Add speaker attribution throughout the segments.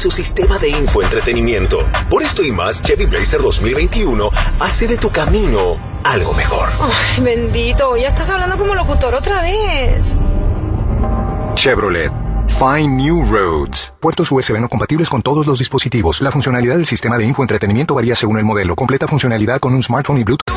Speaker 1: su sistema de infoentretenimiento. Por esto y más, Chevy Blazer 2021 hace de tu camino algo mejor.
Speaker 2: Ay, bendito, ya estás hablando como locutor otra vez.
Speaker 3: Chevrolet. Find New Roads. Puertos USB no compatibles con todos los dispositivos. La funcionalidad del sistema de infoentretenimiento varía según el modelo. Completa funcionalidad con un smartphone y Bluetooth.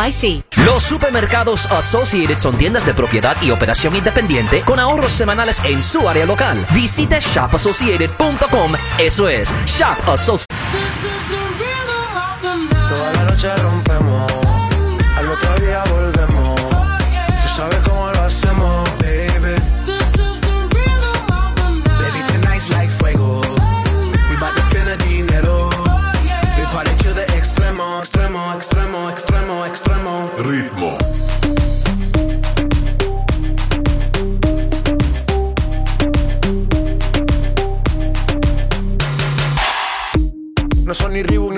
Speaker 4: NYC.
Speaker 5: Los supermercados Associated son tiendas de propiedad y operación independiente con ahorros semanales en su área local. Visite shopassociated.com. Eso es Shop Associated.
Speaker 6: Toda la noche rompemos,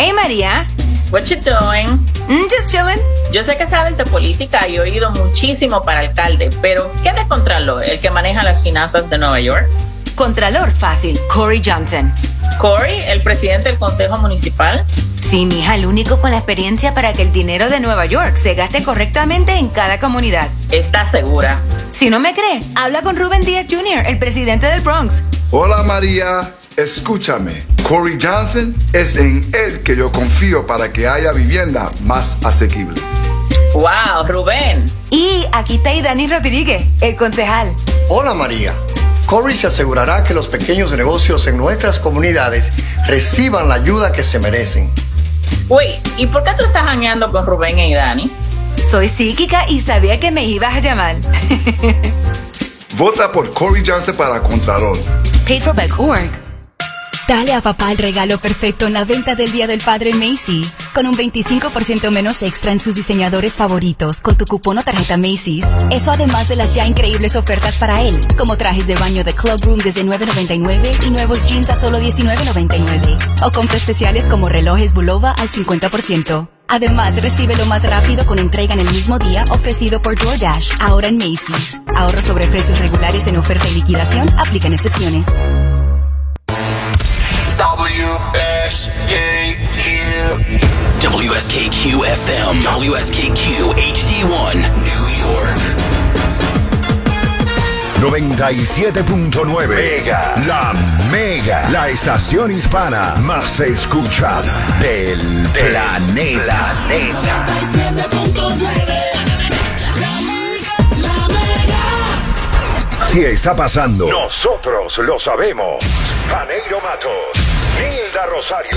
Speaker 4: Hey María.
Speaker 7: What you doing?
Speaker 4: Mm, just chilling.
Speaker 7: Yo sé que sabes de política y he oído muchísimo para alcalde, pero ¿qué de Contralor, el que maneja las finanzas de Nueva York?
Speaker 4: Contralor fácil. Corey Johnson.
Speaker 7: Corey, el presidente del Consejo Municipal.
Speaker 4: Sí, mija, el único con la experiencia para que el dinero de Nueva York se gaste correctamente en cada comunidad.
Speaker 7: ¿Estás segura?
Speaker 4: Si no me cree, habla con Ruben Díaz Jr., el presidente del Bronx.
Speaker 8: Hola María, escúchame. Corey Johnson es en él que yo confío para que haya vivienda más asequible.
Speaker 7: ¡Wow, Rubén!
Speaker 4: Y aquí está Dani Rodríguez, el concejal.
Speaker 9: Hola María. Corey se asegurará que los pequeños negocios en nuestras comunidades reciban la ayuda que se merecen.
Speaker 7: Uy, ¿y por qué tú estás janeando con Rubén y Danis?
Speaker 4: Soy psíquica y sabía que me ibas a llamar.
Speaker 8: Vota por Corey Johnson para Contralor.
Speaker 4: Paid for by org.
Speaker 10: Dale a papá el regalo perfecto en la venta del Día del Padre Macy's. Con un 25% menos extra en sus diseñadores favoritos con tu cupón o tarjeta Macy's. Eso además de las ya increíbles ofertas para él, como trajes de baño de Club Room desde $9.99 y nuevos jeans a solo $19.99. O compras especiales como relojes Bulova al 50%. Además, recibe lo más rápido con entrega en el mismo día ofrecido por DoorDash, ahora en Macy's. Ahorro sobre precios regulares en oferta y liquidación, aplican excepciones.
Speaker 1: WSKQ. WSKQ FM. WSKQ HD1. New York.
Speaker 11: 97.9 Mega. La Mega. La estación hispana más escuchada del planeta. Si está pasando, nosotros lo sabemos. Janeiro Matos, Hilda Rosario.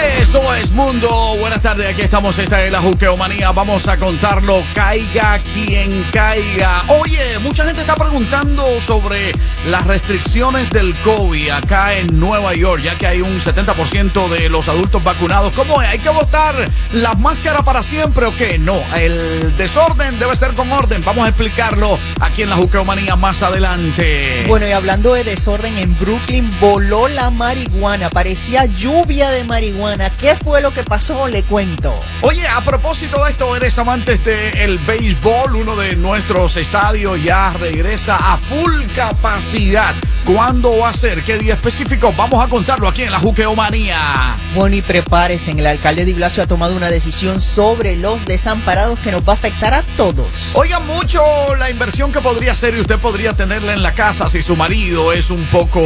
Speaker 12: Eso es Mundo. Buenas tardes, aquí estamos. Esta es la Juqueomanía. Vamos a contarlo. Caiga quien caiga. Oye, mucha gente está preguntando sobre las restricciones del COVID acá en Nueva York, ya que hay un 70% de los adultos vacunados. ¿Cómo es? ¿Hay que votar las máscaras para siempre o qué? No, el desorden debe ser con orden. Vamos a explicarlo aquí en la Juqueomanía más adelante.
Speaker 13: Bueno, y hablando de desorden, en Brooklyn voló la marihuana. Parecía lluvia de marihuana. ¿Qué fue lo que pasó? Le cuento.
Speaker 12: Oye, a propósito de esto, eres amantes del béisbol, uno de nuestros estadios ya regresa a full capacidad. ¿Cuándo va a ser? ¿Qué día específico? Vamos a contarlo aquí en la Juqueomanía.
Speaker 13: Bueno, y prepárense, el alcalde de Blasio ha tomado una decisión sobre los desamparados que nos va a afectar a todos.
Speaker 12: Oigan mucho la inversión que podría hacer y usted podría tenerla en la casa si su marido es un poco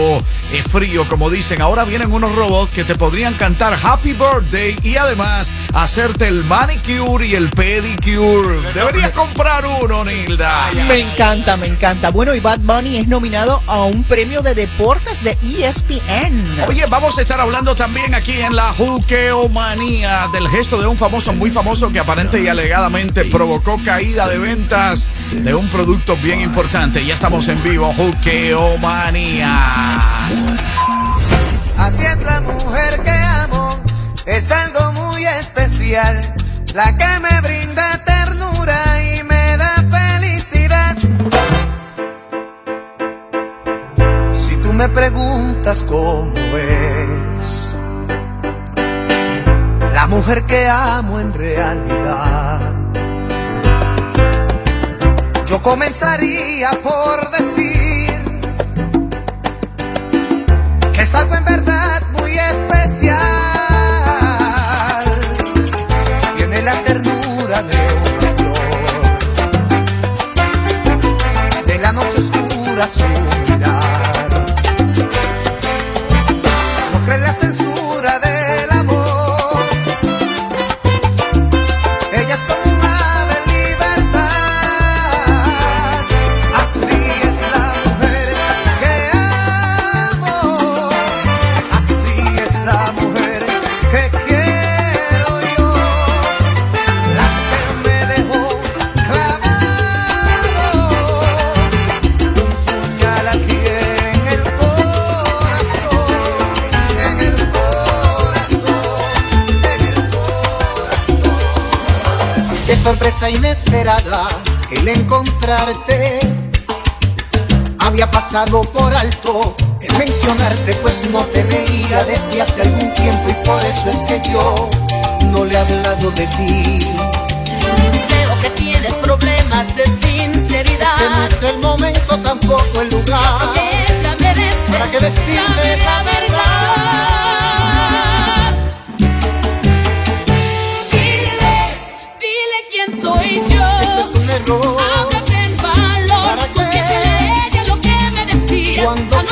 Speaker 12: eh, frío, como dicen. Ahora vienen unos robots que te podrían cantar Happy Birthday y además hacerte el manicure y el pedicure. Deberías comprar uno, Nilda.
Speaker 13: Me encanta, me encanta. Bueno, y Bad Bunny es nominado a un premio de deportes de ESPN.
Speaker 12: Oye, vamos a estar hablando también aquí en la Juqueomanía del gesto de un famoso muy famoso que aparente y alegadamente provocó caída de ventas de un producto bien importante. Ya estamos en vivo, Juqueomanía.
Speaker 14: Así es la mujer que amo, es algo muy especial, la que me brinda ternura y me da felicidad. Si tú me preguntas cómo es, la mujer que amo en realidad, yo comenzaría por decir que es algo en verdad muy especial. Oscura sorpresa inesperada el encontrarte. Había pasado por alto el mencionarte, pues no te veía desde hace algún tiempo y por eso es que yo no le he hablado de ti.
Speaker 15: Creo que tienes problemas de sinceridad.
Speaker 14: Este no es el momento, tampoco el lugar.
Speaker 15: Ella merece
Speaker 14: ¿Para qué decirme
Speaker 15: la verdad?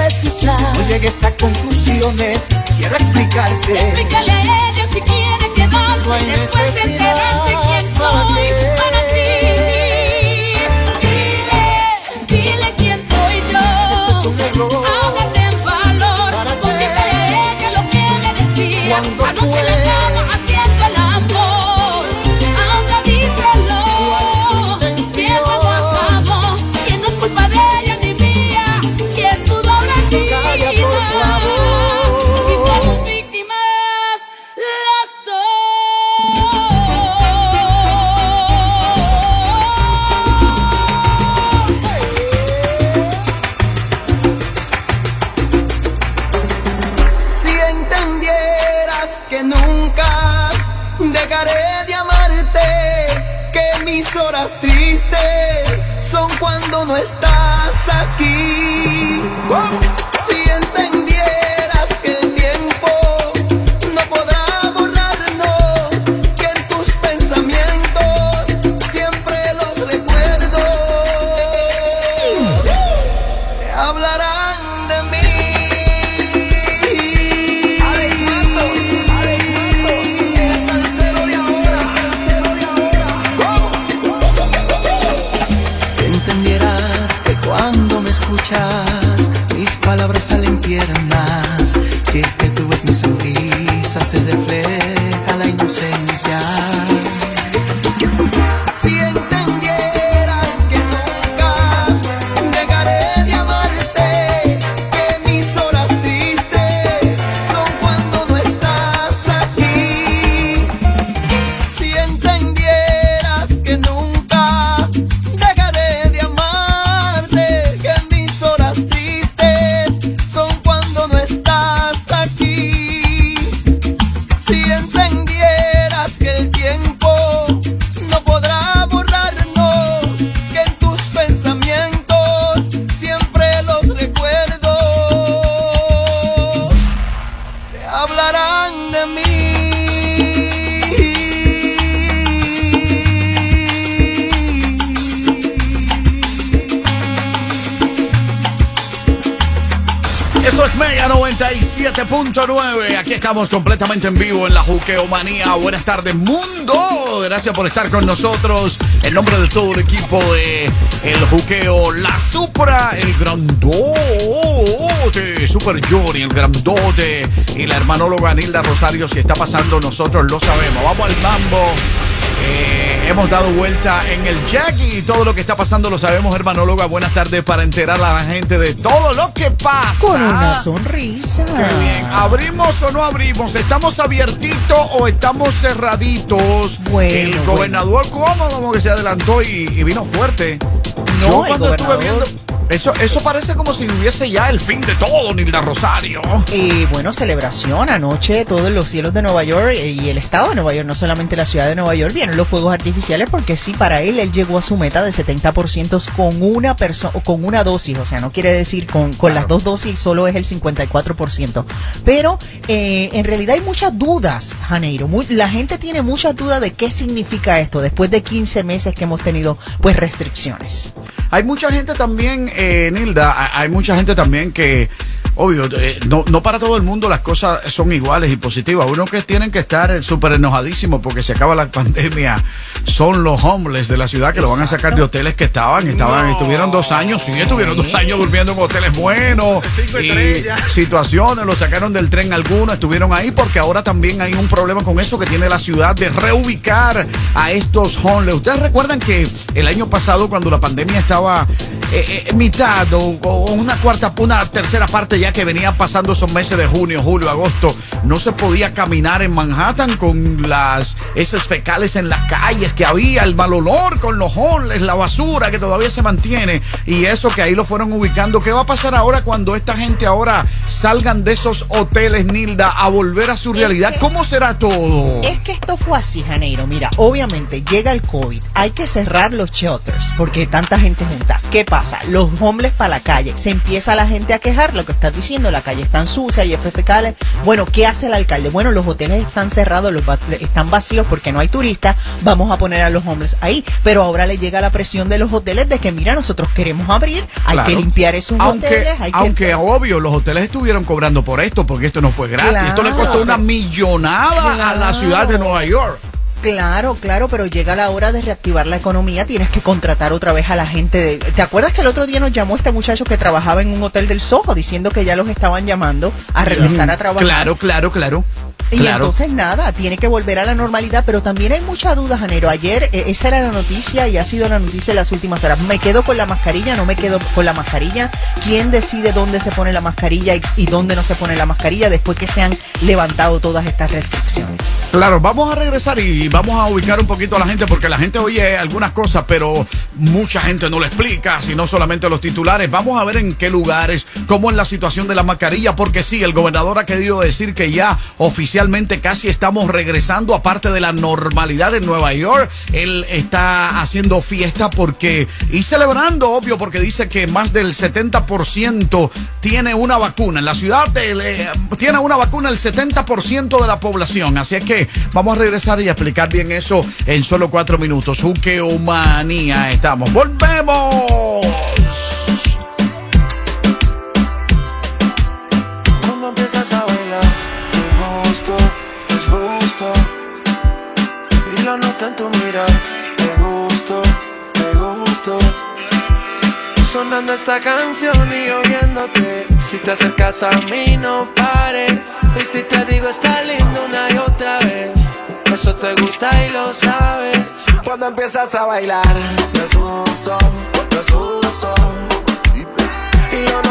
Speaker 15: No quiero escuchar.
Speaker 14: No llegues a conclusiones. Quiero explicarte.
Speaker 15: Explícale a ella si quiere quedarse
Speaker 14: No hay
Speaker 15: después de enterarse quién
Speaker 14: ¿Para
Speaker 15: soy para ti. Dile, dile quién soy yo.
Speaker 14: Es un error.
Speaker 15: Háblate en valor. Confísale a ella lo que me decías. No
Speaker 14: estás aquí. Si
Speaker 12: estamos completamente en vivo en la Juqueomanía. Buenas tardes, mundo. Gracias por estar con nosotros. En nombre de todo el equipo de El Juqueo, La Supra, el grandote, Super Johnny, el grandote y la hermanóloga Nilda Rosario. Si está pasando, nosotros lo sabemos. Vamos al mambo. Eh, hemos dado vuelta en el Jackie y todo lo que está pasando lo sabemos, hermanóloga. Buenas tardes para enterar a la gente de todo lo que pasa.
Speaker 13: Con una sonrisa.
Speaker 12: Qué bien. ¿Abrimos o no abrimos? ¿Estamos abiertitos o estamos cerraditos?
Speaker 13: Bueno,
Speaker 12: el
Speaker 13: bueno.
Speaker 12: gobernador, ¿cómo? Como que se adelantó y, y vino fuerte.
Speaker 13: No,
Speaker 12: Yo cuando estuve viendo. Eso, eso parece como si hubiese ya el fin de todo, Nilda Rosario.
Speaker 13: Y bueno, celebración anoche, todos los cielos de Nueva York eh, y el estado de Nueva York, no solamente la ciudad de Nueva York, vieron los fuegos artificiales porque sí, para él, él llegó a su meta de 70% con una persona, con una dosis, o sea, no quiere decir con, con las dos dosis, solo es el 54%. Pero eh, en realidad hay muchas dudas, Janeiro, muy- la gente tiene muchas dudas de qué significa esto después de 15 meses que hemos tenido pues restricciones.
Speaker 12: Hay mucha gente también, eh, Nilda, ha- hay mucha gente también que, obvio, eh, no, no para todo el mundo las cosas son iguales y positivas. Uno que tienen que estar súper enojadísimos porque se acaba la pandemia son los homeless de la ciudad que lo van a sacar de hoteles que estaban, estaban, estuvieron dos años, sí, estuvieron dos años durmiendo en hoteles buenos y situaciones, lo sacaron del tren algunos, estuvieron ahí porque ahora también hay un problema con eso que tiene la ciudad de reubicar a estos homeless. Ustedes recuerdan que el año pasado cuando la pandemia estaba eh, eh, mitad o, o una cuarta, una tercera parte ya que venían pasando esos meses de junio, julio, agosto, no se podía caminar en Manhattan con las esas fecales en las calles que había, el mal olor con los homeless, la basura que todavía se mantiene y eso que ahí lo fueron ubicando. ¿Qué va a pasar ahora cuando esta gente ahora salgan de esos hoteles, Nilda, a volver a su realidad? ¿Cómo será todo?
Speaker 13: Es que esto fue así, Janeiro. Mira, obviamente llega el COVID, hay que cerrar los shelters porque tanta gente junta. ¿Qué pasa? Los homeless para la calle. Se empieza la gente a quejar, lo que estás diciendo, la calle está sucia y fecales. Bueno, ¿qué hace el alcalde? Bueno, los hoteles están cerrados, los están vacíos porque no hay turistas. Vamos a poner a los hombres ahí. Pero ahora le llega la presión de los hoteles de que, mira, nosotros queremos abrir, hay
Speaker 12: Claro.
Speaker 13: que limpiar esos
Speaker 12: aunque,
Speaker 13: hoteles. Hay que-
Speaker 12: aunque obvio, los hoteles estuvieron cobrando por esto, porque esto no fue gratis. Esto le costó una millonada a la ciudad de Nueva York.
Speaker 13: Claro, claro, pero llega la hora de reactivar la economía, tienes que contratar otra vez a la gente. De... ¿Te acuerdas que el otro día nos llamó este muchacho que trabajaba en un hotel del Soho diciendo que ya los estaban llamando a regresar a trabajar?
Speaker 12: Claro, claro, claro.
Speaker 13: Y
Speaker 12: claro.
Speaker 13: entonces nada, tiene que volver a la normalidad, pero también hay mucha duda, Janero. Ayer eh, esa era la noticia y ha sido la noticia en las últimas horas. ¿Me quedo con la mascarilla? ¿No me quedo con la mascarilla? ¿Quién decide dónde se pone la mascarilla y, y dónde no se pone la mascarilla después que se han levantado todas estas restricciones?
Speaker 12: Claro, vamos a regresar y vamos a ubicar un poquito a la gente porque la gente oye algunas cosas, pero mucha gente no lo explica, sino solamente los titulares. Vamos a ver en qué lugares, cómo es la situación de la mascarilla, porque sí, el gobernador ha querido decir que ya oficialmente casi estamos regresando, aparte de la normalidad en Nueva York. Él está haciendo fiesta porque y celebrando, obvio, porque dice que más del 70% tiene una vacuna. En la ciudad tiene una vacuna el 70% de la población. Así es que vamos a regresar y a explicar bien eso en solo cuatro minutos. Juqueomanía estamos. ¡Volvemos!
Speaker 16: Noto en tu mirar, te gusto, te gusto.
Speaker 3: Sonando esta canción y oyéndote. Si te acercas a mí, no pares. Y si te digo está lindo una y otra vez. Eso te gusta y lo sabes. Cuando empiezas a bailar, me asusto, me asusto. Y yo noto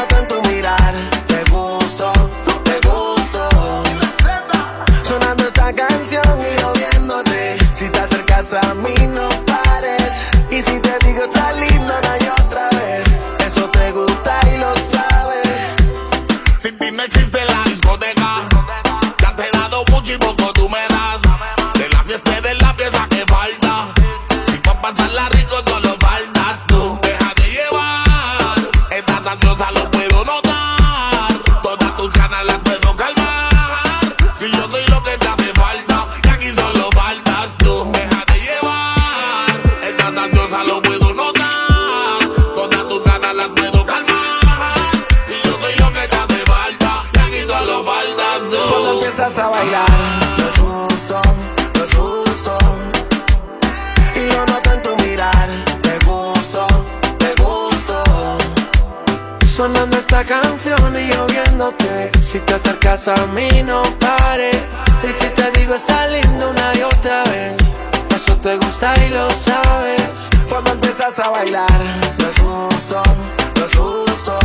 Speaker 3: Si te acercas a mí, no pares. Y si te digo está lindo una y otra vez. Eso te gusta y lo sabes. Cuando empiezas a bailar, me asusto, me asusto.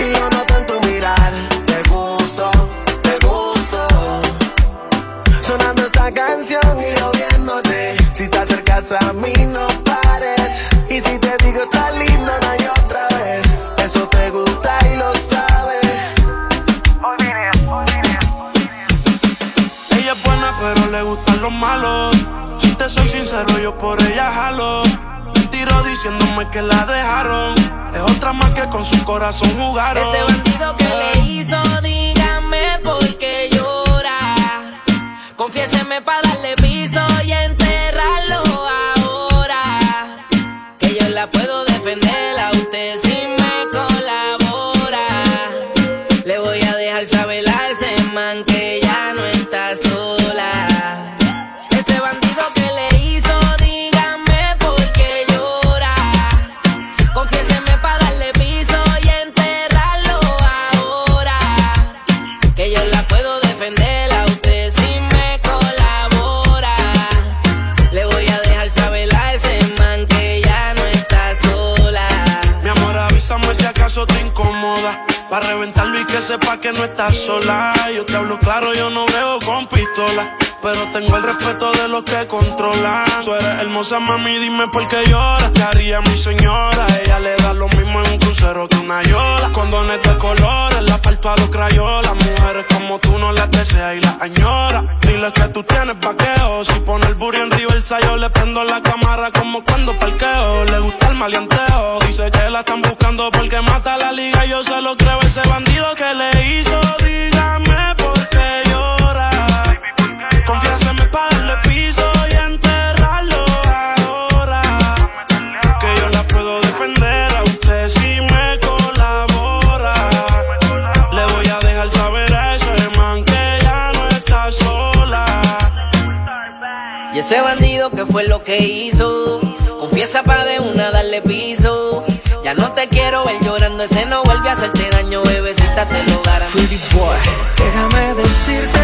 Speaker 3: Y yo noto en tu mirar, te gusto, te gusto. Sonando esta canción y yo. Si te acercas a mí, no pares. Y si te digo está lindo le gustan los malos. Si te soy sincero, yo por ella jalo. Mentiro diciéndome que la dejaron. Es otra más que con su corazón jugaron.
Speaker 17: Ese bandido que le hizo, dígame por qué llora. Confiéseme para darle que
Speaker 3: sepa que no estás sola. Yo te hablo claro, yo no veo con pistola. Pero tengo el respeto de los que controlan. Tú eres hermosa, mami, dime por qué lloras. ¿Qué haría mi señora? Ella le da lo mismo en un crucero que una yola. Condones de colores, la parto a los crayolas. Mujeres como tú no las desea y las añora. Dile que tú tienes vaqueo. Si pone el burro en Riverside, yo le prendo la cámara como cuando parqueo. Le gusta el maleanteo. Dice que la están buscando porque mata la liga. Yo se lo creo, ese bandido que le hizo. Dígame ese
Speaker 17: bandido que fue lo que hizo. Confiesa pa' de una darle piso. Ya no te quiero ver llorando, ese no vuelve a hacerte daño, bebecita, te lo garantizo.
Speaker 18: Déjame decirte,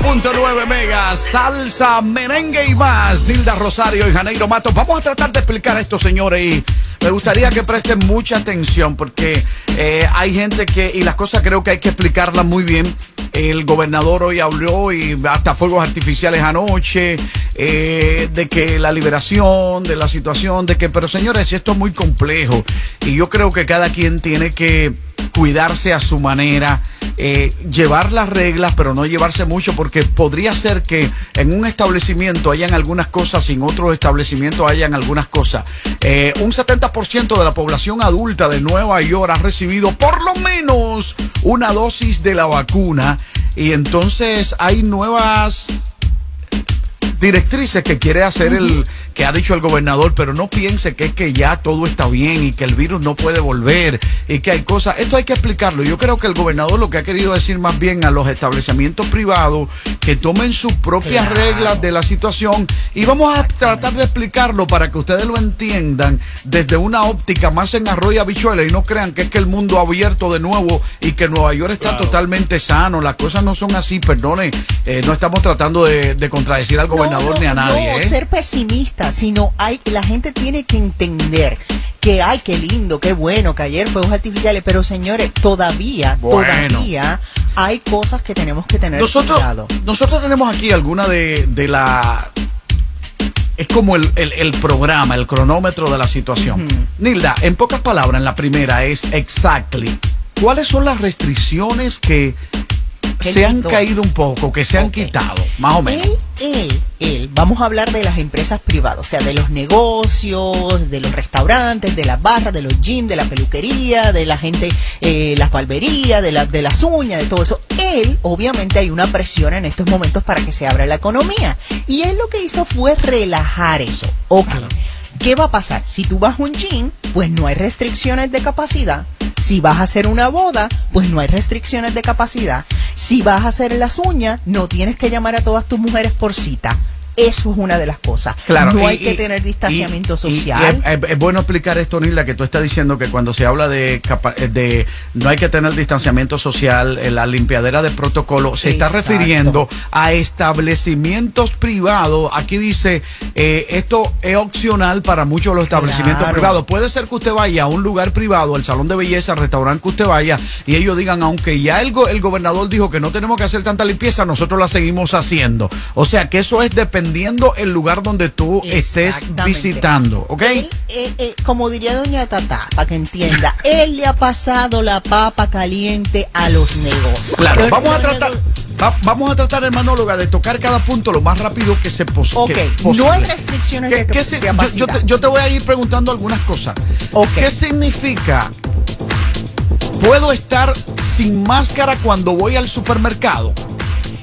Speaker 12: 97.9 megas, salsa, merengue y más. Nilda Rosario y Janeiro Matos. Vamos a tratar de explicar esto, señores. Y me gustaría que presten mucha atención porque eh, hay gente que, y las cosas creo que hay que explicarlas muy bien. El gobernador hoy habló y hasta fuegos artificiales anoche, eh, de que la liberación, de la situación, de que, pero señores, esto es muy complejo y yo creo que cada quien tiene que cuidarse a su manera, eh, llevar las reglas, pero no llevarse mucho, porque podría ser que en un establecimiento hayan algunas cosas y en otro establecimiento hayan algunas cosas. Eh, un 70% de la población adulta de Nueva York ha recibido por lo menos una dosis de la vacuna y entonces hay nuevas directrices que quiere hacer el que ha dicho el gobernador, pero no piense que es que ya todo está bien y que el virus no puede volver y que hay cosas. Esto hay que explicarlo. Yo creo que el gobernador lo que ha querido decir más bien a los establecimientos privados que tomen sus propias reglas de la situación y vamos a tratar de explicarlo para que ustedes lo entiendan desde una óptica más en arroyo habichuela y no crean que es que el mundo ha abierto de nuevo y que Nueva York está totalmente sano. Las cosas no son así, perdone. eh, no estamos tratando de, de contradecir al gobernador ni a nadie.
Speaker 13: No,
Speaker 12: ¿eh?
Speaker 13: ser pesimista, sino hay la gente tiene que entender que ay, qué lindo, qué bueno, que ayer fuegos artificiales, pero señores, todavía,
Speaker 12: Bueno.
Speaker 13: todavía hay cosas que tenemos que tener
Speaker 12: Nosotros,
Speaker 13: cuidado.
Speaker 12: nosotros tenemos aquí alguna de, de la... Es como el, el- el programa, el cronómetro de la situación. Nilda, en pocas palabras, en la primera es exactly. ¿Cuáles son las restricciones que
Speaker 13: Que
Speaker 12: se han caído un poco, que se han quitado, más o menos?
Speaker 13: Él, él, vamos a hablar de las empresas privadas, o sea, de los negocios, de los restaurantes, de las barras, de los gyms, de la peluquería, de la gente, eh, las barberías, de, la- de las uñas, de todo eso. Él, obviamente, hay una presión en estos momentos para que se abra la economía. Y él lo que hizo fue relajar eso. Ok. ¿Qué va a pasar? Si tú vas a un gym, pues no hay restricciones de capacidad. Si vas a hacer una boda, pues no hay restricciones de capacidad. Si vas a hacer las uñas, no tienes que llamar a todas tus mujeres por cita. Eso es una de las cosas.
Speaker 12: Claro,
Speaker 13: no
Speaker 12: y-
Speaker 13: hay que
Speaker 12: y-
Speaker 13: tener distanciamiento
Speaker 12: y-
Speaker 13: social.
Speaker 12: es, es- es bueno explicar esto, Nilda, que tú estás diciendo que cuando se habla de, eh, de no hay que tener distanciamiento social, la limpiadera de protocolo, se está refiriendo a establecimientos privados. Aquí dice, eh, esto es opcional para muchos de los establecimientos
Speaker 13: Claro.
Speaker 12: privados. Puede ser que usted vaya a un lugar privado, el salón de belleza, el restaurante que usted vaya, y ellos digan, aunque ya el, go- el gobernador dijo que no tenemos que hacer tanta limpieza, nosotros la seguimos haciendo. O sea que eso es dependiendo el lugar donde tú estés visitando, ¿ok?
Speaker 13: Él, eh, eh, como diría doña Tata, para que entienda, él le ha pasado la papa caliente a los negocios.
Speaker 12: Claro, vamos a tratar, va- vamos a tratar, hermanóloga, de tocar cada punto lo más rápido que se pos-
Speaker 13: Ok,
Speaker 12: que
Speaker 13: no hay restricciones de,
Speaker 12: ¿Qué te, yo te voy a ir preguntando algunas cosas. ¿Qué significa? ¿Puedo estar sin máscara cuando voy al supermercado?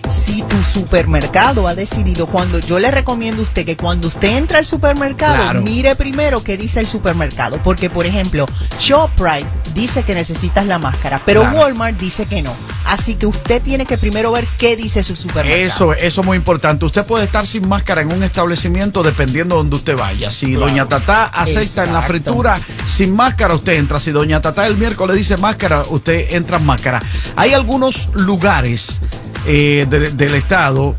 Speaker 13: Si tu supermercado ha decidido cuando yo le recomiendo a usted que cuando usted entra al supermercado
Speaker 12: Claro.
Speaker 13: mire primero qué dice el supermercado porque por ejemplo Shoprite dice que necesitas la máscara pero
Speaker 12: Claro.
Speaker 13: Walmart dice que no así que usted tiene que primero ver qué dice su supermercado
Speaker 12: Eso, eso es muy importante. Usted puede estar sin máscara en un establecimiento dependiendo de donde usted vaya. Si
Speaker 13: Claro.
Speaker 12: Doña Tatá aceita en la fritura, sin máscara usted entra. Si Doña Tatá el miércoles dice máscara, usted entra en máscara. Hay algunos lugares eh, de- del estado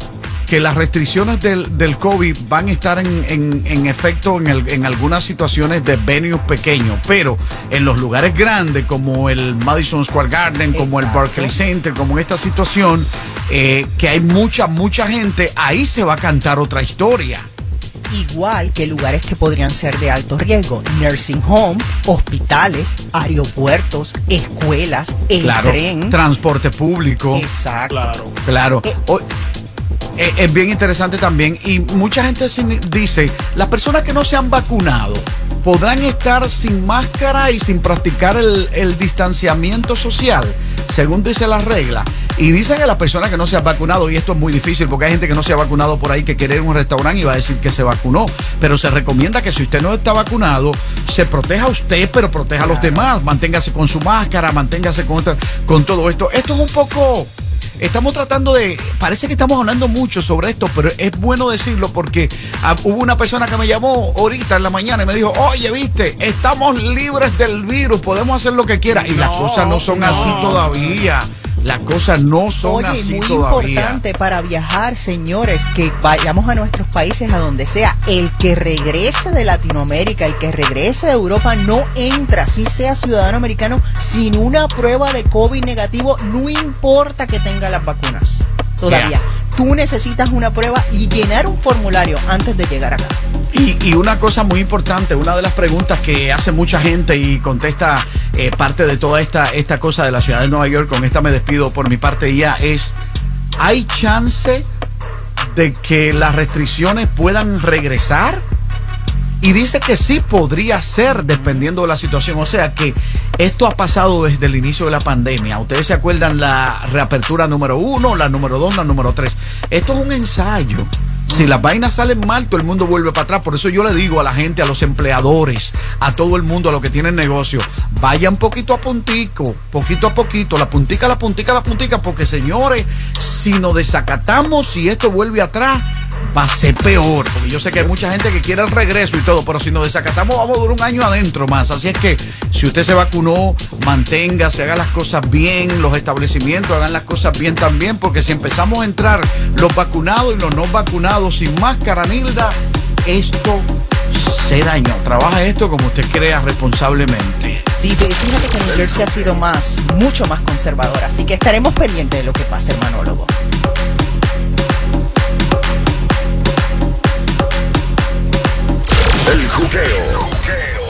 Speaker 12: que las restricciones del, del COVID van a estar en, en- en efecto en, el- en algunas situaciones de venues pequeños, pero en los lugares grandes como el Madison Square Garden, como el Barclays Center, como en esta situación, eh, que hay mucha, mucha gente, ahí se va a cantar otra historia.
Speaker 13: Igual que lugares que podrían ser de alto riesgo, nursing home, hospitales, aeropuertos, escuelas, el
Speaker 12: claro,
Speaker 13: tren.
Speaker 12: transporte público.
Speaker 13: Exacto.
Speaker 12: Claro. Claro. O- eh, es bien interesante también. Y mucha gente dice, las personas que no se han vacunado podrán estar sin máscara y sin practicar el, el distanciamiento social, según dice la regla. Y dicen que las personas que no se han vacunado, y esto es muy difícil porque hay gente que no se ha vacunado por ahí que quiere ir a un restaurante y va a decir que se vacunó. Pero se recomienda que si usted no está vacunado, se proteja a usted, pero proteja a los demás. Manténgase con su máscara, manténgase con, con todo esto. Esto es un poco... Estamos tratando de, parece que estamos hablando mucho sobre esto, pero es bueno decirlo porque ah, hubo una persona que me llamó ahorita en la mañana y me dijo, oye, viste, estamos libres del virus, podemos hacer lo que quiera. Y las cosas no son así todavía. Las cosas no son
Speaker 13: Oye,
Speaker 12: así
Speaker 13: muy
Speaker 12: todavía.
Speaker 13: importante para viajar, señores, que vayamos a nuestros países a donde sea. El que regrese de Latinoamérica, el que regrese de Europa, no entra, si sea ciudadano americano, sin una prueba de COVID negativo, no importa que tenga las vacunas. Todavía.
Speaker 12: Yeah.
Speaker 13: Tú necesitas una prueba y llenar un formulario antes de llegar acá.
Speaker 12: Y, y una cosa muy importante, una de las preguntas que hace mucha gente y contesta eh, parte de toda esta, esta cosa de la ciudad de Nueva York, con esta me despido por mi parte ya, es, ¿hay chance de que las restricciones puedan regresar? Y dice que sí podría ser dependiendo de la situación. O sea que esto ha pasado desde el inicio de la pandemia. Ustedes se acuerdan la reapertura número uno, la número dos, la número tres. Esto es un ensayo. Si las vainas salen mal, todo el mundo vuelve para atrás. Por eso yo le digo a la gente, a los empleadores, a todo el mundo, a los que tienen negocio, vayan poquito a puntico, poquito a poquito, la puntica, la puntica, la puntica, porque señores, si nos desacatamos, si esto vuelve atrás, va a ser peor. Porque yo sé que hay mucha gente que quiere el regreso y todo, pero si nos desacatamos, vamos a durar un año adentro más. Así es que si usted se vacunó, manténgase, haga las cosas bien, los establecimientos hagan las cosas bien también, porque si empezamos a entrar los vacunados y los no vacunados sin máscara, Nilda, esto se dañó. Trabaja esto como usted crea responsablemente.
Speaker 13: Sí, fíjate que New Jersey ha sido más, mucho más conservador, así que estaremos pendientes de lo que pase, hermanólogo.
Speaker 11: El juqueo.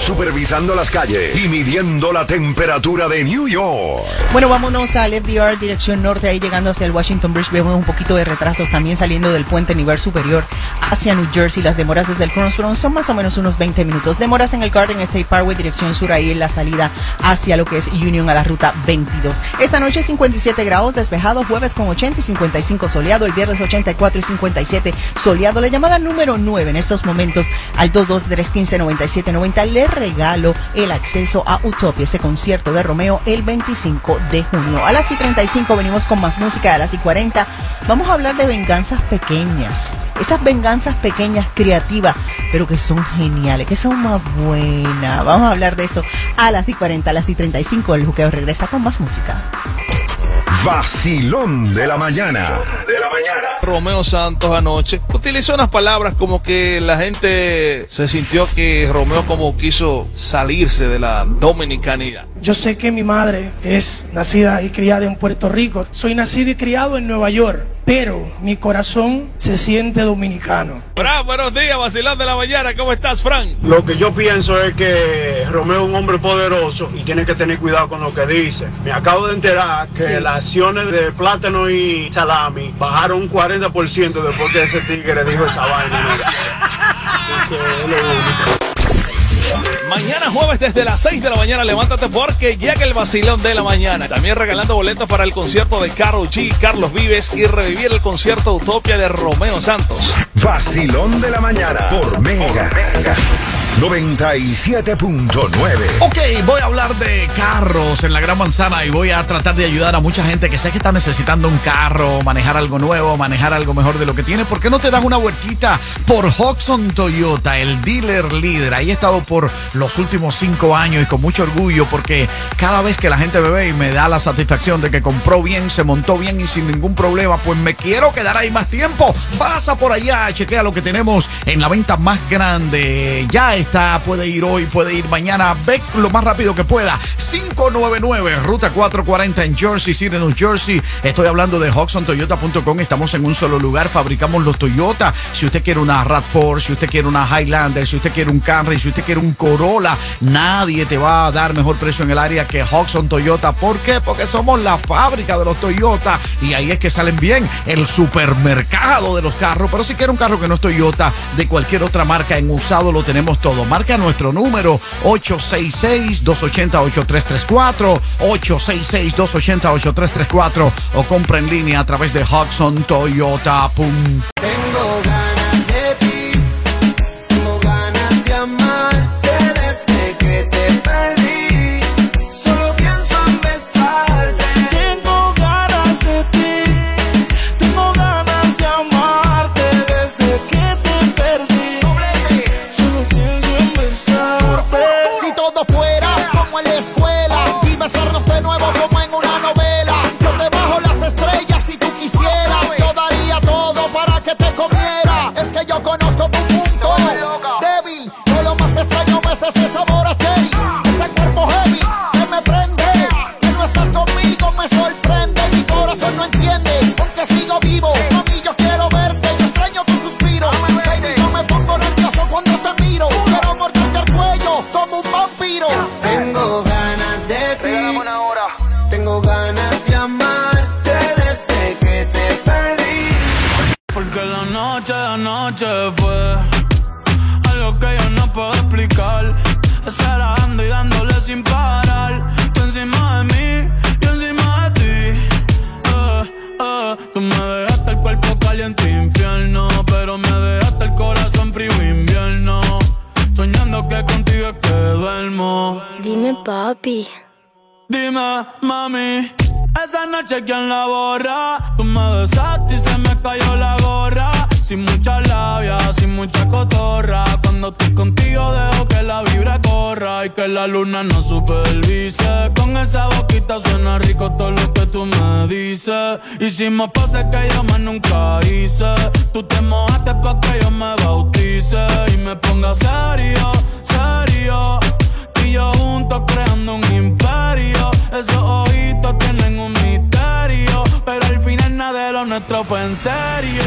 Speaker 11: Supervisando las calles y midiendo la temperatura de New York.
Speaker 13: Bueno, vámonos al FDR, dirección norte, ahí llegando hacia el Washington Bridge. Vemos un poquito de retrasos también saliendo del puente nivel superior hacia New Jersey. Las demoras desde el Crossroads son más o menos unos 20 minutos. Demoras en el Garden State Parkway, dirección sur, ahí en la salida hacia lo que es Union a la ruta 22. Esta noche 57 grados despejado, jueves con 80 y 55 soleado, el viernes 84 y 57 soleado. La llamada número 9 en estos momentos al 22315-9790 le regalo el acceso a Utopia, este concierto de Romeo el 25 de junio. A las y 35 venimos con más música, a las y 40 vamos a hablar de venganzas pequeñas. Esas venganzas pequeñas, creativas, pero que son geniales, que son más buenas. Vamos a hablar de eso a las y 40, a las y 35. El juqueo regresa con más música.
Speaker 11: Vacilón de la mañana.
Speaker 19: de la mañana. Romeo Santos anoche utilizó unas palabras como que la gente se sintió que Romeo como quiso salirse de la dominicanidad.
Speaker 20: Yo sé que mi madre es nacida y criada en Puerto Rico. Soy nacido y criado en Nueva York, pero mi corazón se siente dominicano.
Speaker 19: Fran, buenos días, vacilón de la mañana, ¿cómo estás, Fran?
Speaker 21: Lo que yo pienso es que Romeo es un hombre poderoso y tiene que tener cuidado con lo que dice. Me acabo de enterar que
Speaker 19: Sí.
Speaker 21: las acciones de plátano y salami bajaron un 40% después que ese tigre dijo esa vaina. ¿no? Así que es lo único.
Speaker 19: Mañana jueves desde las 6 de la mañana, levántate porque llega el vacilón de la mañana. También regalando boletos para el concierto de Karol G, Carlos Vives y revivir el concierto Utopia de Romeo Santos.
Speaker 11: Vacilón de la mañana por Mega. 97.9.
Speaker 12: Ok, voy a hablar de carros en la Gran Manzana y voy a tratar de ayudar a mucha gente que sé que está necesitando un carro, manejar algo nuevo, manejar algo mejor de lo que tiene. ¿Por qué no te das una vueltita por Hodgson Toyota, el dealer líder? Ahí he estado por los últimos cinco años y con mucho orgullo porque cada vez que la gente me ve y me da la satisfacción de que compró bien, se montó bien y sin ningún problema, pues me quiero quedar ahí más tiempo. Pasa por allá, chequea lo que tenemos en la venta más grande. Ya está, puede ir hoy, puede ir mañana. Ve lo más rápido que pueda. 599, ruta 440 en Jersey City, New Jersey. Estoy hablando de HoxonToyota.com. Estamos en un solo lugar, fabricamos los Toyota. Si usted quiere una RAV4, si usted quiere una Highlander, si usted quiere un Camry, si usted quiere un Corolla, nadie te va a dar mejor precio en el área que Hodgson Toyota. ¿Por qué? Porque somos la fábrica de los Toyota y ahí es que salen bien el supermercado de los carros. Pero si quiere un carro que no es Toyota, de cualquier otra marca en usado lo tenemos todo. Marca nuestro número 866-280-8334, 866-280-8334 o compra en línea a través de HudsonToyota.com.
Speaker 22: noche quién la borra. Tú me besaste y se me cayó la gorra. Sin mucha labia, sin mucha cotorra. Cuando estoy contigo dejo que la vibra corra y que la luna no supervise. Con esa boquita suena rico todo lo que tú me dices. Y si que yo más nunca hice, tú te mojaste pa' que yo me bautice y me ponga serio, serio. Tú y yo juntos creando un imperio. Esos ojitos tienen un de lo nuestro fue en serio.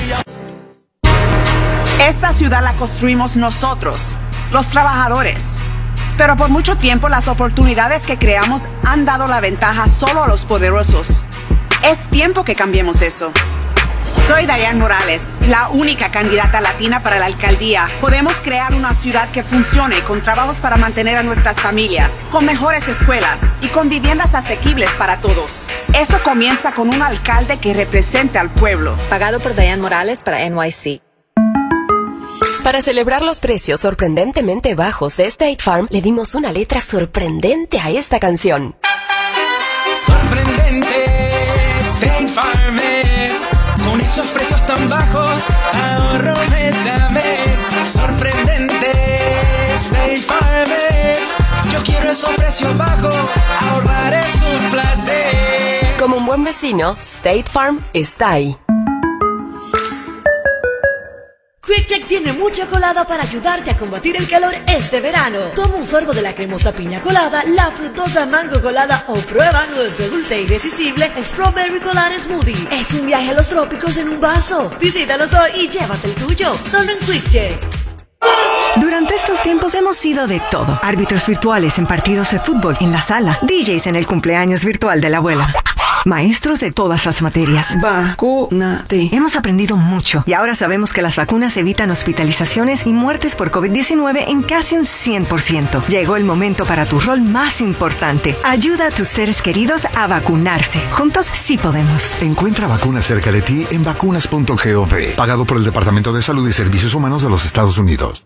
Speaker 23: Esta ciudad la construimos nosotros, los trabajadores. Pero por mucho tiempo las oportunidades que creamos han dado la ventaja solo a los poderosos. Es tiempo que cambiemos eso. Soy Dayan Morales, la única candidata latina para la alcaldía. Podemos crear una ciudad que funcione con trabajos para mantener a nuestras familias, con mejores escuelas y con viviendas asequibles para todos. Eso comienza con un alcalde que represente al pueblo.
Speaker 24: Pagado por Diane Morales para NYC.
Speaker 10: Para celebrar los precios sorprendentemente bajos de State Farm, le dimos una letra sorprendente a esta canción.
Speaker 25: Sorprendente, State Farm es. Con esos precios tan bajos, ahorro mes a mes. Sorprendente, State Farm es. Yo quiero esos precios bajos, ahorrar es un placer.
Speaker 10: Como un buen vecino, State Farm está ahí.
Speaker 26: Quick Check tiene mucha colada para ayudarte a combatir el calor este verano. Toma un sorbo de la cremosa piña colada, la frutosa mango colada o prueba nuestro dulce e irresistible Strawberry Colada Smoothie. Es un viaje a los trópicos en un vaso. Visítanos hoy y llévate el tuyo. Solo en Quick Check.
Speaker 27: Durante estos tiempos hemos sido de todo. Árbitros virtuales en partidos de fútbol en la sala. DJs en el cumpleaños virtual de la abuela. Maestros de todas las materias. Vacúnate. Hemos aprendido mucho y ahora sabemos que las vacunas evitan hospitalizaciones y muertes por COVID-19 en casi un 100%. Llegó el momento para tu rol más importante. Ayuda a tus seres queridos a vacunarse. Juntos sí podemos.
Speaker 28: Encuentra vacunas cerca de ti en vacunas.gov, pagado por el Departamento de Salud y Servicios Humanos de los Estados Unidos.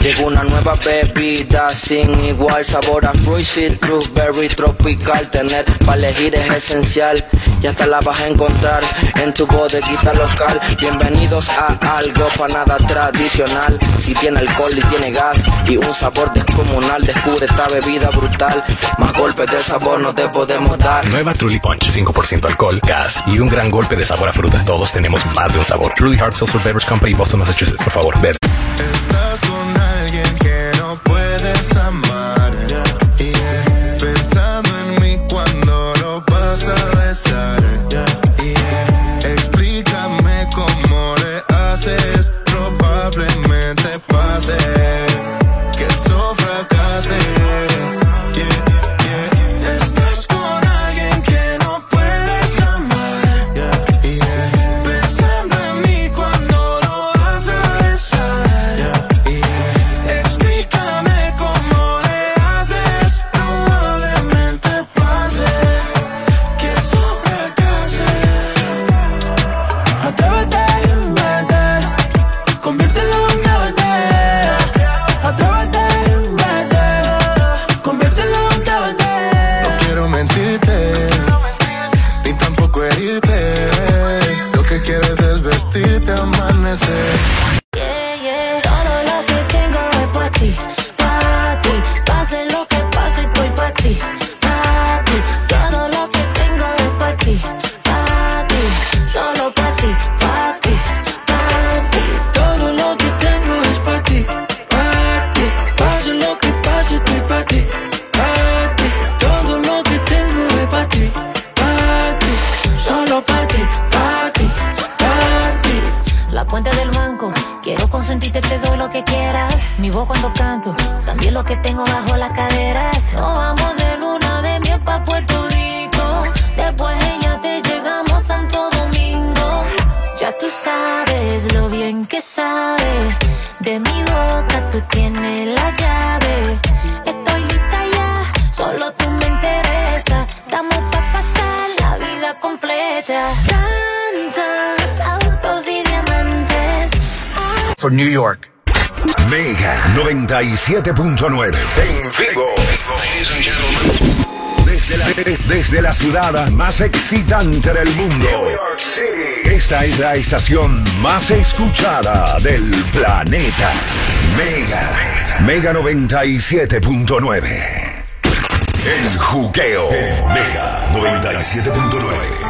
Speaker 29: Llegó una nueva bebida sin igual sabor a fruit citrus berry tropical tener para elegir es esencial y hasta la vas a encontrar en tu bodeguita local bienvenidos a algo para nada tradicional si tiene alcohol y tiene gas y un sabor descomunal descubre esta bebida brutal más golpes de sabor no te podemos dar
Speaker 1: Nueva Truly Punch, 5% alcohol, gas y un gran golpe de sabor a fruta. Todos tenemos más de un sabor. Truly Hard Seltzer Beverage Company, Boston, Massachusetts. Por favor, ver.
Speaker 30: Estás con alguien que no puedes amar. En
Speaker 11: vivo. Desde la, desde la ciudad más excitante del mundo. Esta es la estación más escuchada del planeta. Mega. Mega 97.9. El juqueo. Mega 97.9.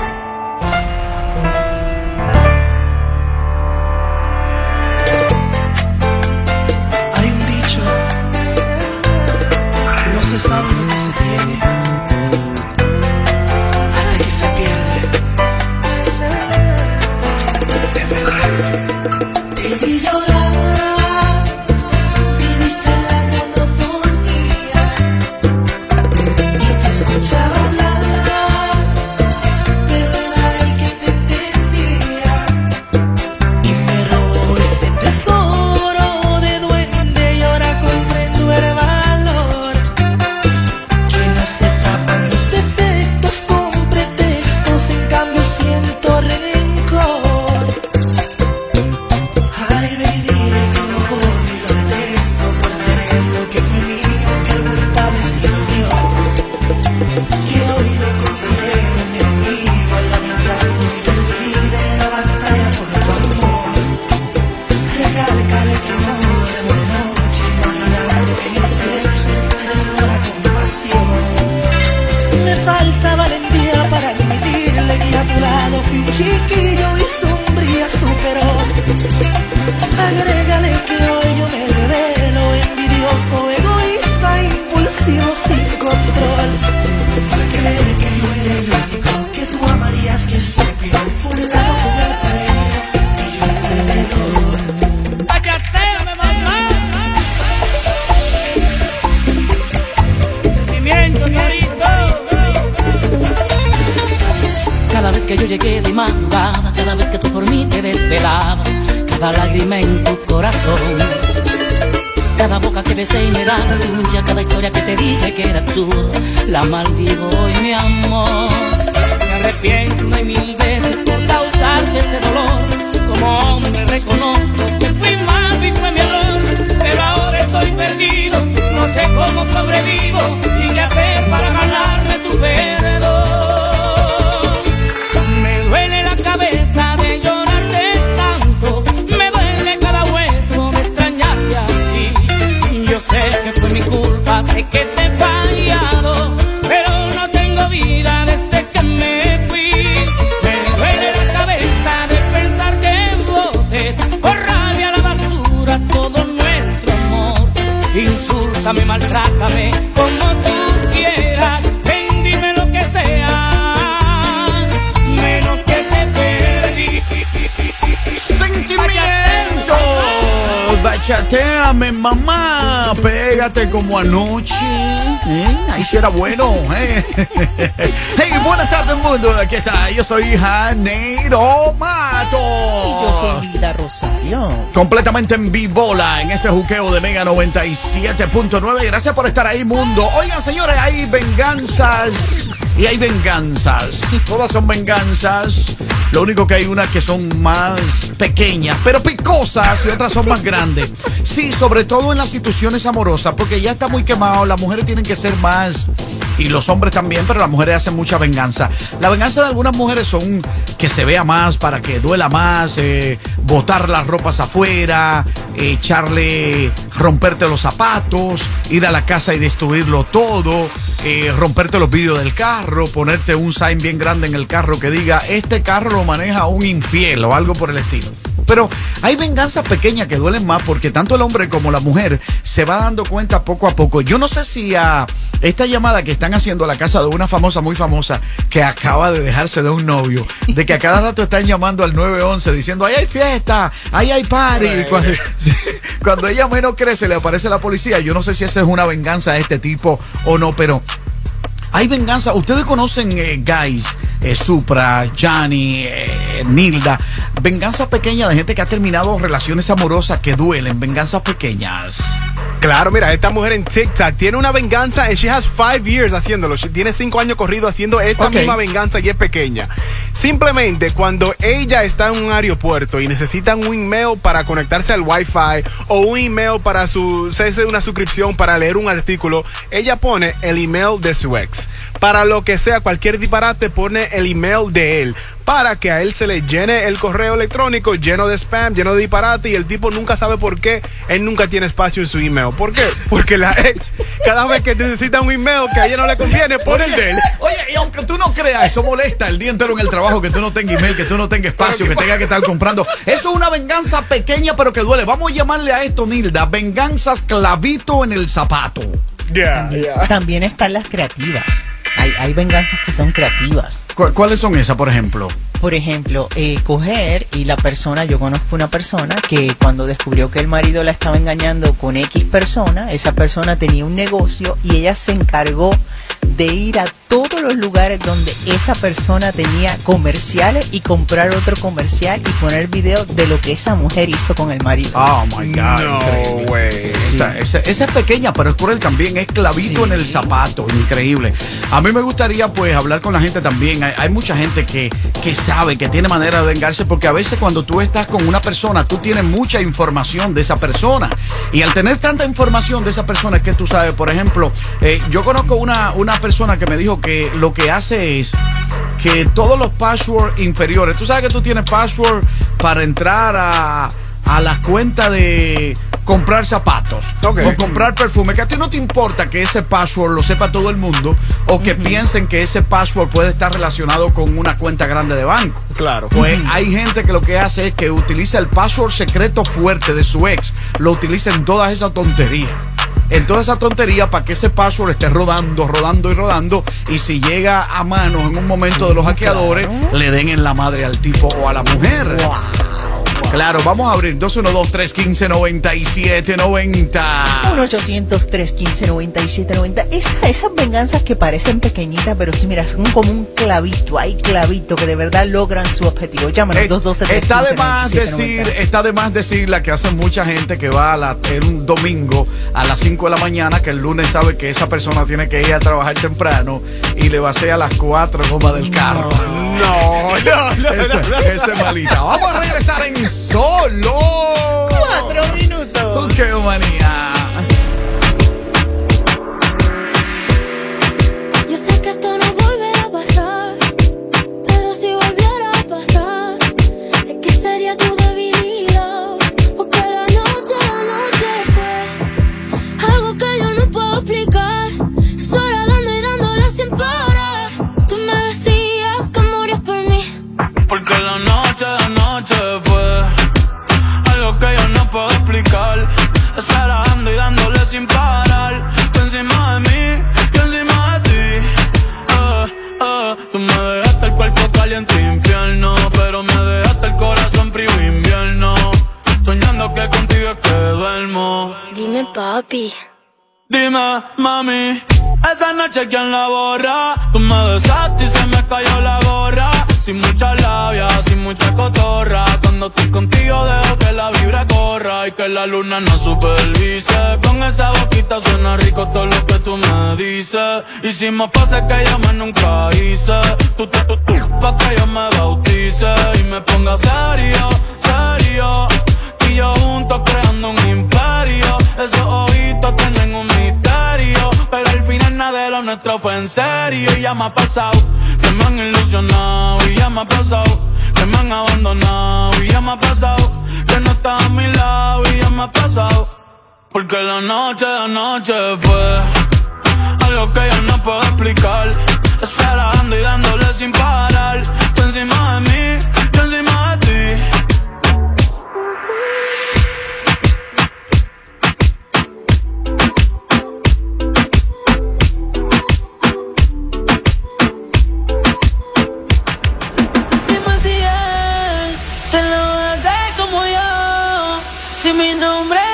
Speaker 18: que era
Speaker 31: absurda, la maldigo hoy, mi amor. Me arrepiento una y mil veces por causarte este dolor. Como hombre reconozco que fui malo y fue mi error, pero ahora estoy perdido, no sé cómo sobrevivo y qué hacer para ganarme tu perdón. Me duele la cabeza de. Yo sé que fue mi culpa, sé que Insúltame, maltrátame como tú quieras, ven, dime lo que sea, menos que te perdí.
Speaker 12: Sentimiento. Bachateame, mamá. Pégate como anoche. ¿Eh? Ahí sí era bueno. ¿eh? Hey, buenas tardes, mundo. Aquí está. Yo soy Janeiro Mato.
Speaker 32: Y yo soy Lida Rosario.
Speaker 12: Completamente en vivola en este juqueo de Mega 97.9. Gracias por estar ahí, mundo. Oigan, señores, hay venganzas y hay venganzas. Todas son venganzas. Lo único que hay unas que son más pequeñas, pero picosas, y otras son más grandes. Sí, sobre todo en las situaciones amorosas, porque ya está muy quemado. Las mujeres tienen que ser más, y los hombres también, pero las mujeres hacen mucha venganza. La venganza de algunas mujeres son que se vea más, para que duela más, eh, botar las ropas afuera, echarle, romperte los zapatos, ir a la casa y destruirlo todo, eh, romperte los vidrios del carro, ponerte un sign bien grande en el carro que diga, este carro lo maneja un infiel o algo por el estilo. Pero hay venganzas pequeñas que duelen más porque tanto el hombre como la mujer se va dando cuenta poco a poco. Yo no sé si a esta llamada que están haciendo a la casa de una famosa, muy famosa, que acaba de dejarse de un novio, de que a cada rato están llamando al 911 diciendo, ahí hay fiesta, ahí hay party. Cuando, cuando ella menos crece le aparece la policía. Yo no sé si esa es una venganza de este tipo o no, pero hay venganza. Ustedes conocen eh, guys, eh, Supra, Johnny, eh, Nilda. Venganza pequeña de gente que ha terminado relaciones amorosas que duelen. Venganzas pequeñas.
Speaker 33: Claro, mira, esta mujer en TikTok tiene una venganza and she has five years haciéndolo. She tiene cinco años corrido haciendo esta misma venganza y es pequeña. Simplemente cuando ella está en un aeropuerto y necesitan un email para conectarse al Wi-Fi o un email para su hacerse una suscripción para leer un artículo, ella pone el email de su ex. Para lo que sea, cualquier disparate pone el email de él. Para que a él se le llene el correo electrónico lleno de spam, lleno de disparate y el tipo nunca sabe por qué él nunca tiene espacio en su email. ¿Por qué? Porque la ex, cada vez que necesita un email que a ella no le conviene, pone el de él.
Speaker 12: Oye, y aunque tú no creas, eso molesta el día entero en el trabajo, que tú no tengas email, que tú no tengas espacio, que tengas que estar comprando. Eso es una venganza pequeña, pero que duele. Vamos a llamarle a esto, Nilda, venganzas clavito en el zapato.
Speaker 32: También están las creativas. Hay, hay venganzas que son creativas.
Speaker 12: ¿Cu- ¿Cuáles son esas, por ejemplo?
Speaker 32: Por ejemplo, eh, coger y la persona, yo conozco una persona que cuando descubrió que el marido la estaba engañando con X persona, esa persona tenía un negocio y ella se encargó de ir a todos los lugares donde esa persona tenía comerciales y comprar otro comercial y poner video de lo que esa mujer hizo con el marido.
Speaker 12: Oh my God. increíble. Esa, esa- esa es pequeña, pero es cruel también. Es clavito en el zapato. Increíble. A mí me gustaría, pues, hablar con la gente también. Hay, hay mucha gente que, que sabe, que tiene manera de vengarse, porque a veces cuando tú estás con una persona, tú tienes mucha información de esa persona. Y al tener tanta información de esa persona, es que tú sabes, por ejemplo, eh, yo conozco una, una persona que me dijo que lo que hace es que todos los passwords inferiores, tú sabes que tú tienes password para entrar a, a la cuenta de comprar zapatos o comprar perfume, que a ti no te importa que ese password lo sepa todo el mundo, o que piensen que ese password puede estar relacionado con una cuenta grande de banco.
Speaker 33: Claro.
Speaker 12: Pues hay gente que lo que hace es que utiliza el password secreto fuerte de su ex, lo utiliza en todas esas tonterías. En toda esa tontería para que ese password esté rodando, rodando y rodando. Y si llega a manos en un momento de los hackeadores, le den en la madre al tipo o a la mujer. Claro, vamos a abrir 212-315-9790.
Speaker 32: 1-800-315-9790. Esa- esas venganzas que parecen pequeñitas, pero sí, mira, son como un clavito, hay clavito que de verdad logran su objetivo. Llámanos
Speaker 12: Eh,
Speaker 32: 212
Speaker 12: Está de más decir, está de más decir la que hace mucha gente que va a la, en un domingo a las 5 de la mañana, que el lunes sabe que esa persona tiene que ir a trabajar temprano y le vacía las cuatro gomas del carro.
Speaker 33: No, no, no.
Speaker 12: Ese, ese es malita. Vamos a regresar en solo
Speaker 32: cuatro minutos.
Speaker 12: ¡Qué manía!
Speaker 34: Noche
Speaker 16: quién la. Tú me besaste y se me cayó la gorra. Sin mucha labia, sin mucha cotorra. Cuando estoy contigo dejo que la vibra corra y que la luna no supervise. Con esa boquita suena rico todo lo que tú me dices. Y si me pasa que yo más nunca hice, tú, tú, tú, tú, pa' que yo me bautice y me ponga serio, serio. Y yo juntos creando un imperio. Esos ojitos tienen un misterio. Nada de lo nuestro fue en serio. Y ya me ha pasado que me han ilusionado. Y ya me ha pasado que me han abandonado. Y ya me ha pasado que no estás a mi lado. Y ya me ha pasado. Porque la noche, la noche fue algo que yo no puedo explicar. Esperando y dándole sin parar. Tú encima de mí,
Speaker 34: mi nombre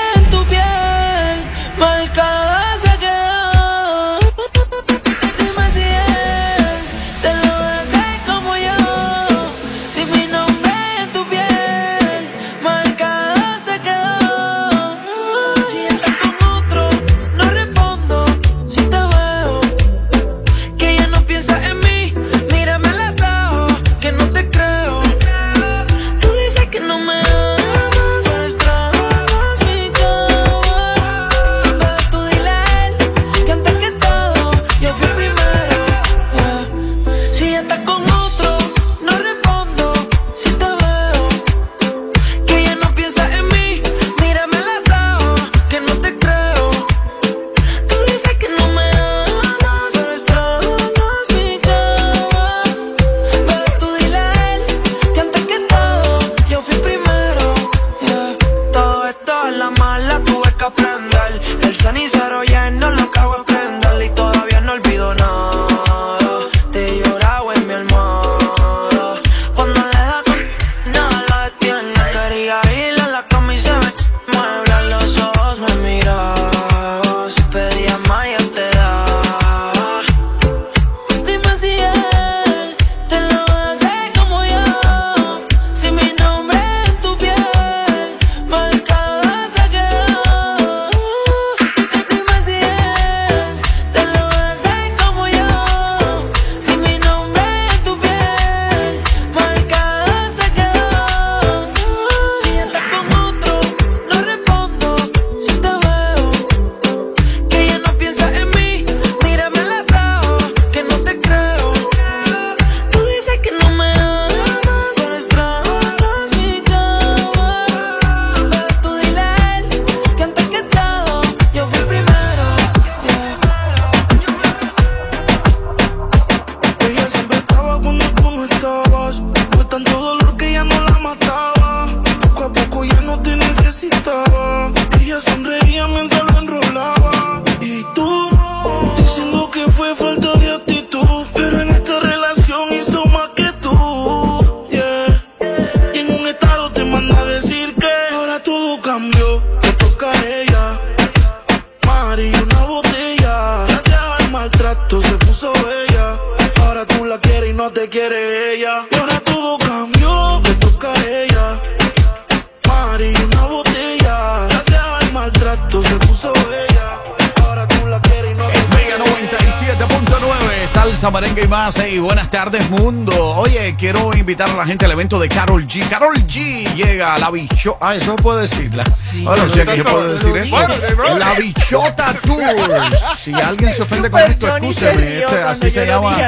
Speaker 12: gente al evento de Carol G. Carol G llega a la bichota. Ah, eso puede decirla. bueno, se puede
Speaker 33: sobre-
Speaker 12: decir
Speaker 33: verdad.
Speaker 12: La bichota Tours. Si alguien se ofende con esto, escúcheme. Este, así se llama.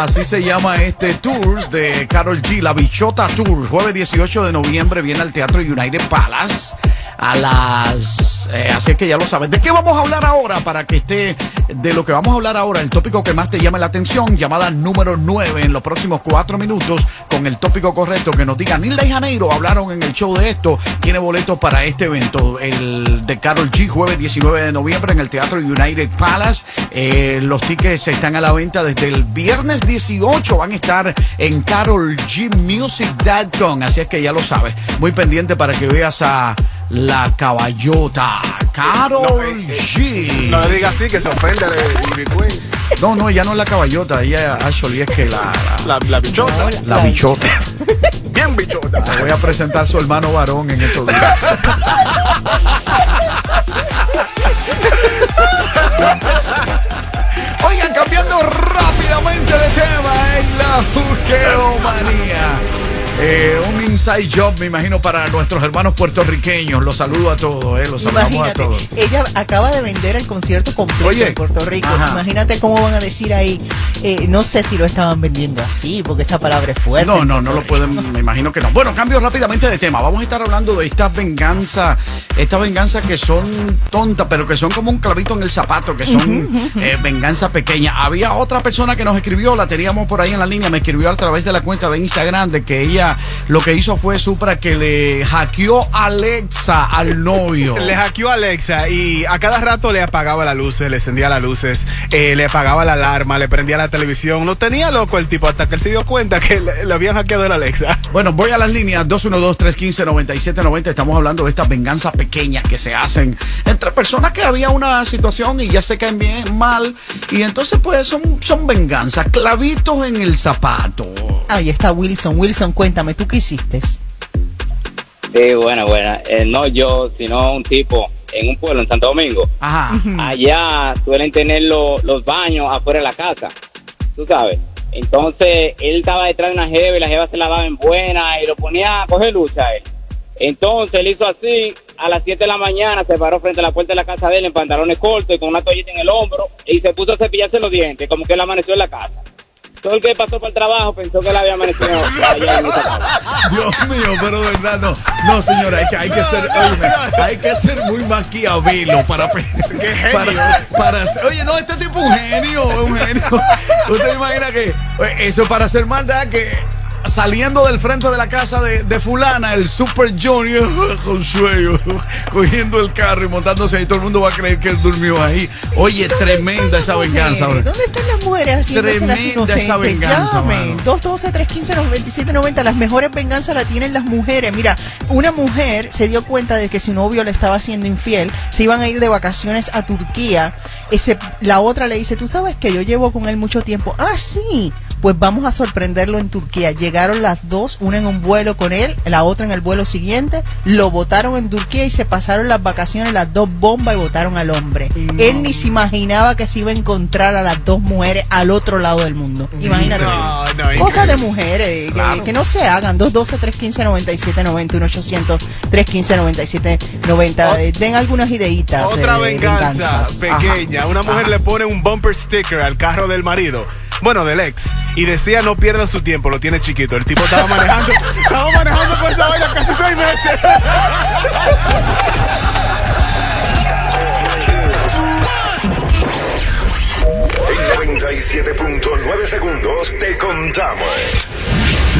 Speaker 12: Así se llama este Tours de Carol G. La bichota Tours. Jueves 18 de noviembre viene al Teatro United Palace a las... eh, así es que ya lo sabes. ¿De qué vamos a hablar ahora? Para que esté de lo que vamos a hablar ahora, el tópico que más te llame la atención, llamada número 9 en los próximos cuatro minutos con el tópico correcto que nos diga Nilda y Janeiro hablaron en el show de esto. Tiene boletos para este evento, el de Carol G, jueves 19 de noviembre en el Teatro United Palace. Eh, los tickets están a la venta desde el viernes 18. Van a estar en carolgmusic.com. Así es que ya lo sabes. Muy pendiente para que veas a la caballota. Carol G.
Speaker 33: No le digas así que se ofende de Ivy Queen.
Speaker 12: No, no, ella no es la caballota. Ella, actually, es que la.
Speaker 33: La, la bichota.
Speaker 12: La bichota.
Speaker 33: Bien bichota.
Speaker 12: Le voy a presentar su hermano varón en estos días. Oigan, cambiando rápidamente de tema en la juqueomanía. Eh, un inside job, me imagino, para nuestros hermanos puertorriqueños. Los saludo a todos, eh, los saludamos a todos.
Speaker 13: ella acaba de vender el concierto completo
Speaker 12: Oye.
Speaker 13: en Puerto Rico.
Speaker 12: Ajá.
Speaker 13: Imagínate cómo van a decir ahí. eh, no sé si lo estaban vendiendo así, porque esta palabra es fuerte.
Speaker 12: No, no, no lo pueden, me imagino que no. Bueno, cambio rápidamente de tema. Vamos a estar hablando de estas venganzas, estas venganzas que son tontas, pero que son como un clavito en el zapato, que son eh, venganzas pequeñas. Había otra persona que nos escribió, la teníamos por ahí en la línea, me escribió a través de la cuenta de Instagram de que ella lo que hizo fue Supra que le hackeó Alexa al novio.
Speaker 33: Le hackeó a Alexa y a cada rato le apagaba las luces, le encendía las luces, eh, le apagaba la alarma, le prendía la televisión. Lo tenía loco el tipo hasta que él se dio cuenta que le, le habían hackeado la Alexa.
Speaker 12: Bueno, voy a las líneas 212-315-9790. Estamos hablando de estas venganzas pequeñas que se hacen entre personas que había una situación y ya se caen bien mal. Y entonces, pues, son, son venganzas, clavitos en el zapato.
Speaker 13: Ahí está Wilson. Wilson, cuéntame, ¿tú qué hiciste?
Speaker 35: Sí, buena, buena. Eh, no yo, sino un tipo en un pueblo en Santo Domingo.
Speaker 12: Ajá.
Speaker 35: Allá suelen tener lo- los baños afuera de la casa, tú sabes. Entonces él estaba detrás de una jeva y la jeva se lavaba en buena y lo ponía a coger lucha a él. Entonces él hizo así, a las 7 de la mañana se paró frente a la puerta de la casa de él en pantalones cortos y con una toallita en el hombro y se puso a cepillarse los dientes, como que él amaneció en la casa. Todo el que pasó por el trabajo pensó que él había amanecido.
Speaker 12: Dios mío, pero de verdad no. No, señora, hay que, hay que ser, hay que ser muy maquiavelo para, para, para- Oye, no, este tipo es un genio, un genio. Usted imagina que oye, eso para hacer maldad que saliendo del frente de la casa de, de fulana, el Super Junior con sueño, cogiendo el carro y montándose ahí, todo el mundo va a creer que él durmió ahí. Oye, tremenda esa venganza.
Speaker 13: Mujeres, ¿Dónde están las mujeres las
Speaker 12: Tremenda
Speaker 13: inocentes?
Speaker 12: esa venganza,
Speaker 13: Llamen. 212-315-9790. Las mejores venganzas las tienen las mujeres. Mira, una mujer se dio cuenta de que su novio le estaba haciendo infiel. Se iban a ir de vacaciones a Turquía. Ese, la otra le dice, tú sabes que yo llevo con él mucho tiempo. Ah, sí. Pues vamos a sorprenderlo en Turquía. Llegaron las dos, una en un vuelo con él, la otra en el vuelo siguiente. Lo botaron en Turquía y se pasaron las vacaciones, las dos bombas y botaron al hombre. Él ni se imaginaba que se iba a encontrar a las dos mujeres al otro lado del mundo. Imagínate.
Speaker 33: No, no,
Speaker 13: Cosas de mujeres que,
Speaker 33: Claro.
Speaker 13: que no se hagan. 212-315-9790, 1-800-315-9790. Eh, Den algunas ideitas.
Speaker 33: Otra
Speaker 13: eh, de
Speaker 33: venganza
Speaker 13: venganzas.
Speaker 33: pequeña. Una mujer le pone un bumper sticker al carro del marido. Bueno, del ex. Y decía no pierda su tiempo, lo tiene chiquito. El tipo estaba manejando, estaba manejando por esa vaina casi seis meses.
Speaker 11: 97.9 segundos te contamos.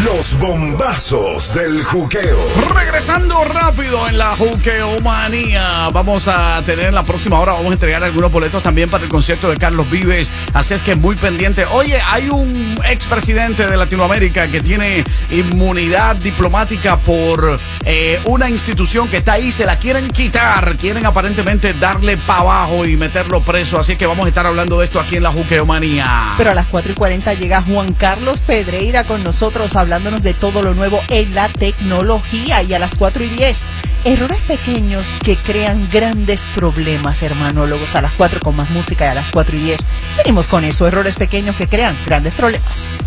Speaker 11: Los bombazos del juqueo.
Speaker 12: Regresando rápido en la Juqueomanía. Vamos a tener en la próxima hora, vamos a entregar algunos boletos también para el concierto de Carlos Vives. Así es que muy pendiente. Oye, hay un expresidente de Latinoamérica que tiene inmunidad diplomática por eh, una institución que está ahí, se la quieren quitar. Quieren aparentemente darle para abajo y meterlo preso. Así que vamos a estar hablando de esto aquí en la Juqueomanía.
Speaker 13: Pero a las 4 y 40 llega Juan Carlos Pedreira con nosotros hablándonos de todo lo nuevo en la tecnología. Y a las 4 y 10, errores pequeños que crean grandes problemas, hermanólogos. A las 4 con más música y a las 4 y 10 venimos con eso, errores pequeños que crean grandes problemas.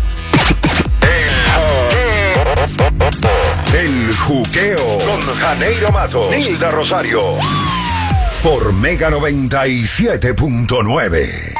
Speaker 11: El juqueo con Janeiro Mato, Nilda Rosario. Por Mega 97.9.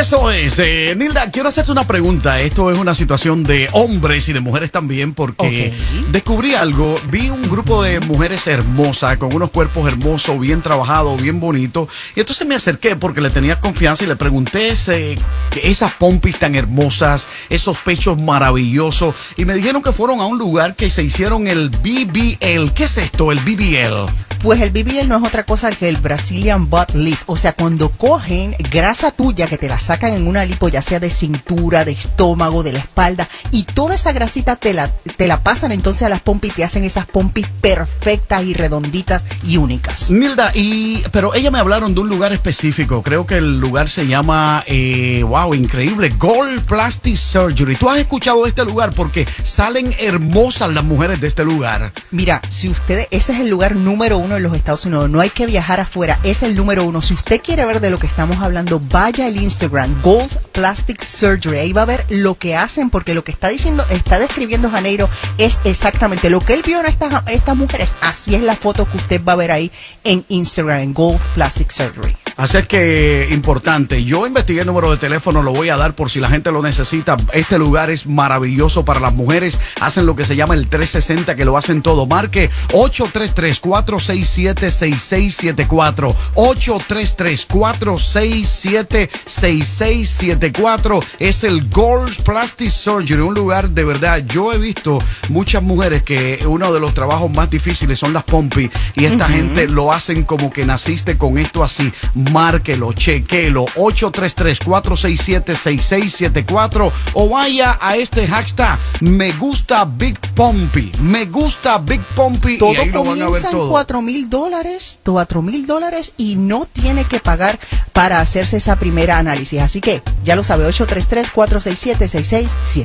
Speaker 12: Eso es, eh, Nilda, quiero hacerte una pregunta. Esto es una situación de hombres y de mujeres también, porque descubrí algo. Vi un grupo de mujeres hermosas, con unos cuerpos hermosos, bien trabajados, bien bonitos. Y entonces me acerqué porque le tenía confianza y le pregunté ese, esas pompis tan hermosas, esos pechos maravillosos. Y me dijeron que fueron a un lugar que se hicieron el BBL. ¿Qué es esto, el BBL?
Speaker 13: Pues el BBL no es otra cosa que el Brazilian Butt Lift. O sea, cuando cogen grasa tuya que te la sacan en una lipo, ya sea de cintura, de estómago, de la espalda, y toda esa grasita te la, te la pasan entonces a las pompis y te hacen esas pompis perfectas y redonditas y únicas.
Speaker 12: Nilda, y pero ella me hablaron de un lugar específico. Creo que el lugar se llama, eh, wow, increíble, Gold Plastic Surgery. ¿Tú has escuchado de este lugar? Porque salen hermosas las mujeres de este lugar.
Speaker 13: Mira, si ustedes, ese es el lugar número uno en los Estados Unidos, no hay que viajar afuera, es el número uno. Si usted quiere ver de lo que estamos hablando, vaya al Instagram, Goals Plastic Surgery, ahí va a ver lo que hacen, porque lo que está diciendo, está describiendo Janeiro es exactamente lo que él vio en estas, estas mujeres, así es la foto que usted va a ver ahí en Instagram, en Goals Plastic Surgery.
Speaker 12: Así es que importante. Yo investigué el número de teléfono, lo voy a dar por si la gente lo necesita. Este lugar es maravilloso para las mujeres. Hacen lo que se llama el 360, que lo hacen todo. Marque 833-467-6674. 833-467-6674. Es el Gold Plastic Surgery, un lugar de verdad. Yo he visto muchas mujeres que uno de los trabajos más difíciles son las pompis y esta gente lo hacen como que naciste con esto así. Márquelo, chequelo. 833-467-6674 o vaya a este hashtag Me gusta Big Pompey. Me gusta Big Pompey
Speaker 13: Todo
Speaker 12: y ahí lo van a ver
Speaker 13: comienza en
Speaker 12: todo.
Speaker 13: 4 mil dólares, 4 mil dólares y no tiene que pagar para hacerse esa primera análisis. Así que ya lo sabe, 833-467-6677.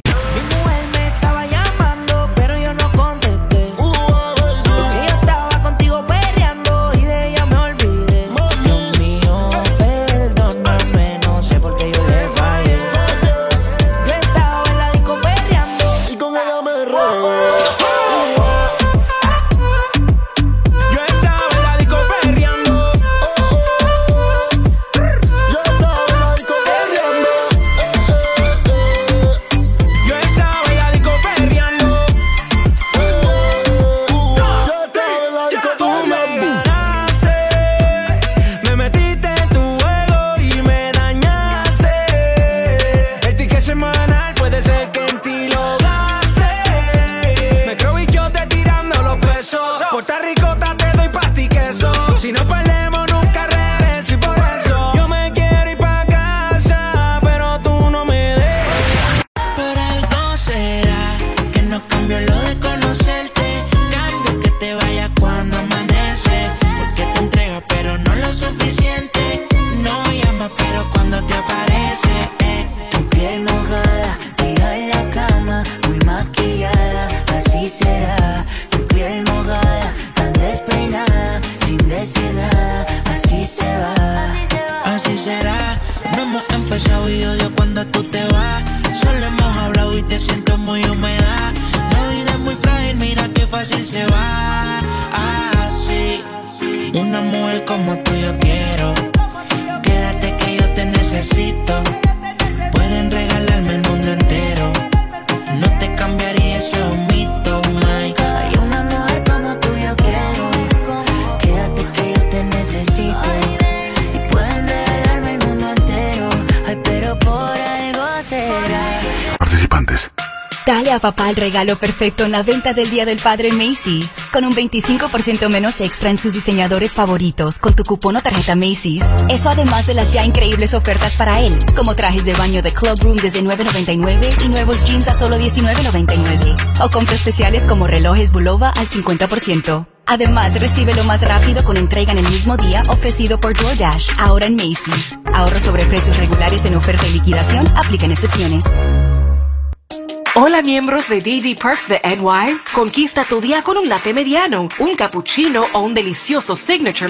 Speaker 18: Puede ser que en ti lo gaste. Me creo bichote tirando los pesos. Puerto Ricota
Speaker 10: Dale a papá el regalo perfecto en la venta del Día del Padre Macy's. Con un 25% menos extra en sus diseñadores favoritos con tu cupón o tarjeta Macy's. Eso además de las ya increíbles ofertas para él, como trajes de baño de Club Room desde $9.99 y nuevos jeans a solo $19.99. O compras especiales como relojes Bulova al 50%. Además, recibe lo más rápido con entrega en el mismo día ofrecido por DoorDash, ahora en Macy's. Ahorro sobre precios regulares en oferta y liquidación, aplican excepciones.
Speaker 36: Hola miembros de DD Perks de NY. Conquista tu día con un latte mediano, un cappuccino o un delicioso signature